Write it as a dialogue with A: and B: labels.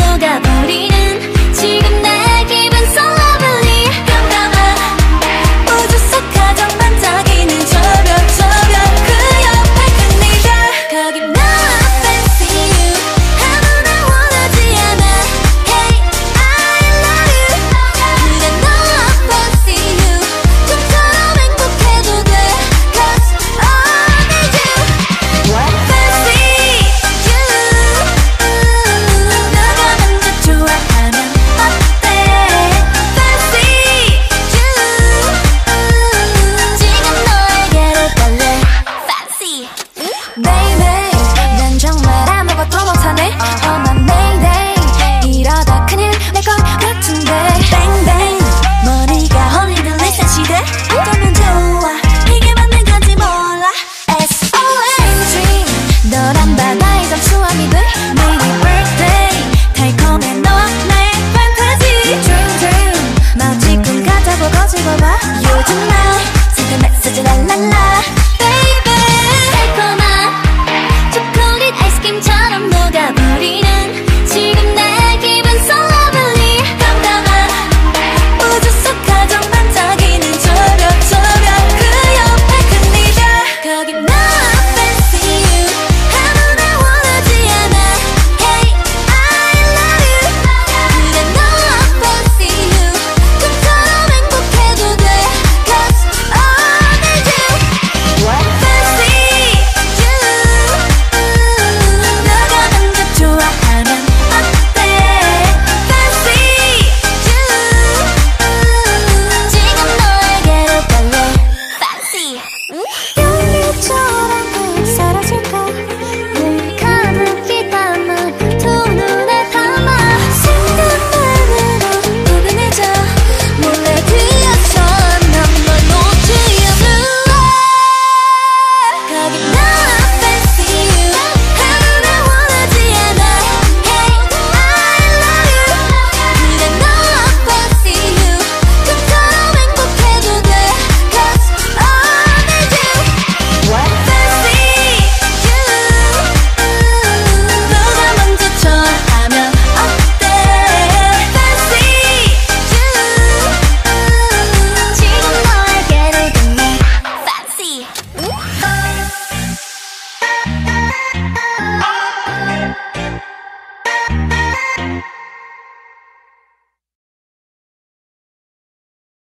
A: 넘어가 나.